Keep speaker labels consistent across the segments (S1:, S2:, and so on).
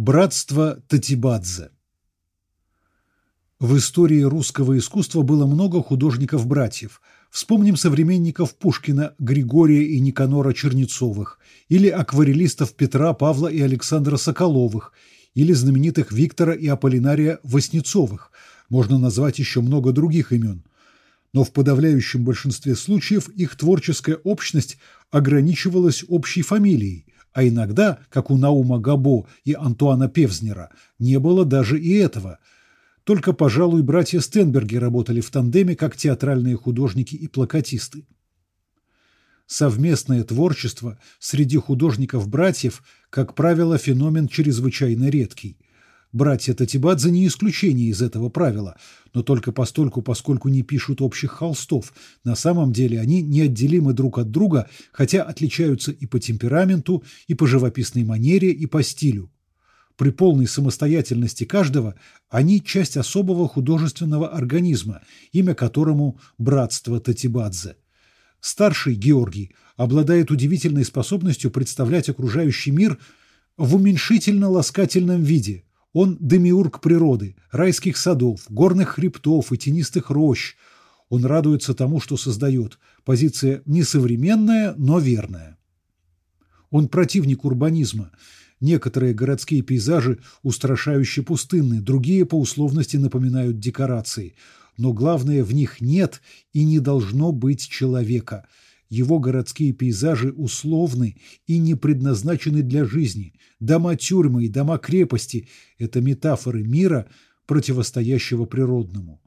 S1: Братство Татибадзе В истории русского искусства было много художников-братьев. Вспомним современников Пушкина Григория и Никанора Чернецовых, или акварелистов Петра, Павла и Александра Соколовых, или знаменитых Виктора и Аполлинария Васнецовых. Можно назвать еще много других имен. Но в подавляющем большинстве случаев их творческая общность ограничивалась общей фамилией – а иногда, как у Наума Габо и Антуана Певзнера, не было даже и этого. Только, пожалуй, братья Стенберги работали в тандеме как театральные художники и плакатисты. Совместное творчество среди художников-братьев, как правило, феномен чрезвычайно редкий – Братья Татибадзе не исключение из этого правила, но только постольку, поскольку не пишут общих холстов. На самом деле они неотделимы друг от друга, хотя отличаются и по темпераменту, и по живописной манере, и по стилю. При полной самостоятельности каждого они часть особого художественного организма, имя которому – братство Татибадзе. Старший Георгий обладает удивительной способностью представлять окружающий мир в уменьшительно-ласкательном виде – он демиург природы, райских садов, горных хребтов и тенистых рощ. Он радуется тому, что создает. Позиция несовременная, но верная. Он противник урбанизма. Некоторые городские пейзажи устрашающе пустынны, другие по условности напоминают декорации. Но главное, в них нет и не должно быть человека – его городские пейзажи условны и не предназначены для жизни. Дома-тюрьмы и дома-крепости – это метафоры мира, противостоящего природному.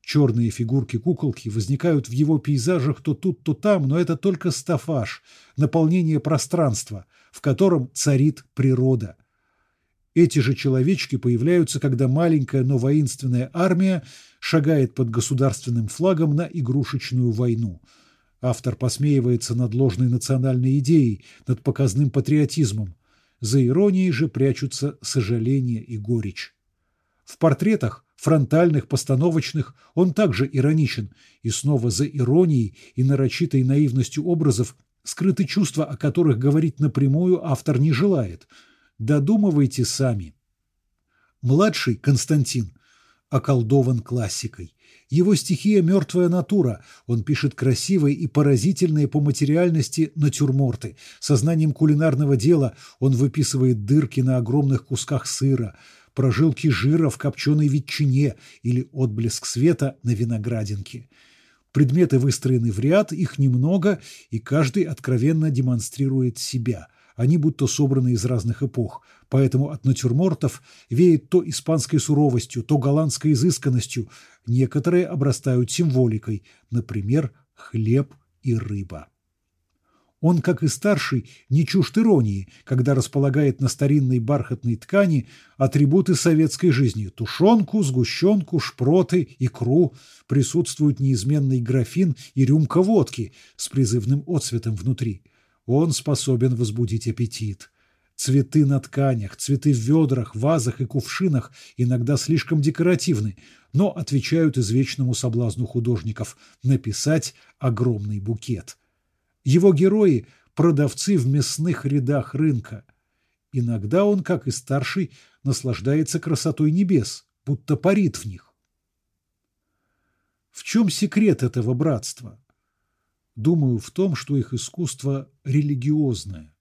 S1: Черные фигурки-куколки возникают в его пейзажах то тут, то там, но это только стафаж, наполнение пространства, в котором царит природа. Эти же человечки появляются, когда маленькая, но воинственная армия шагает под государственным флагом на игрушечную войну – Автор посмеивается над ложной национальной идеей, над показным патриотизмом. За иронией же прячутся сожаление и горечь. В портретах, фронтальных, постановочных, он также ироничен, и снова за иронией и нарочитой наивностью образов скрыты чувства, о которых говорить напрямую автор не желает. Додумывайте сами. Младший Константин околдован классикой. Его стихия – мертвая натура. Он пишет красивые и поразительные по материальности натюрморты. Сознанием кулинарного дела он выписывает дырки на огромных кусках сыра, прожилки жира в копченой ветчине или отблеск света на виноградинке. Предметы выстроены в ряд, их немного, и каждый откровенно демонстрирует себя – они будто собраны из разных эпох, поэтому от натюрмортов веет то испанской суровостью, то голландской изысканностью. Некоторые обрастают символикой, например, хлеб и рыба. Он, как и старший, не чужд иронии, когда располагает на старинной бархатной ткани атрибуты советской жизни – тушенку, сгущенку, шпроты, икру. Присутствуют неизменный графин и рюмка водки с призывным отцветом внутри – он способен возбудить аппетит. Цветы на тканях, цветы в ведрах, вазах и кувшинах иногда слишком декоративны, но отвечают извечному соблазну художников написать огромный букет. Его герои – продавцы в мясных рядах рынка. Иногда он, как и старший, наслаждается красотой небес, будто парит в них. В чем секрет этого братства? Думаю в том, что их искусство религиозное.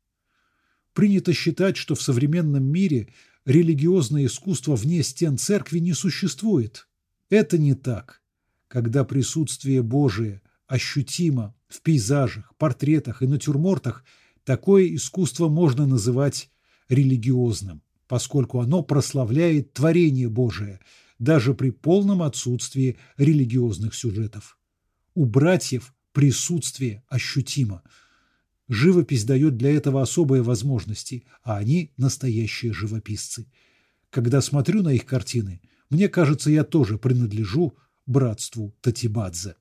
S1: Принято считать, что в современном мире религиозное искусство вне стен церкви не существует. Это не так. Когда присутствие Божие ощутимо в пейзажах, портретах и натюрмортах, такое искусство можно называть религиозным, поскольку оно прославляет творение Божие, даже при полном отсутствии религиозных сюжетов. У братьев присутствие ощутимо. Живопись дает для этого особые возможности, а они настоящие живописцы. Когда смотрю на их картины, мне кажется, я тоже принадлежу братству Татибадзе.